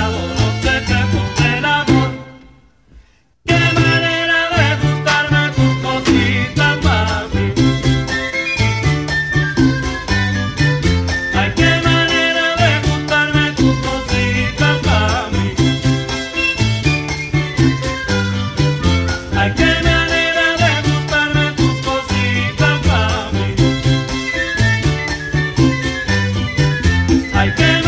enseñado los secretos del amor. Qué manera de gustarme tus cositas, mami. Ay, qué manera de gustarme tus cositas, mami. Ay, qué manera de gustarme tus cositas, mami. Ay, qué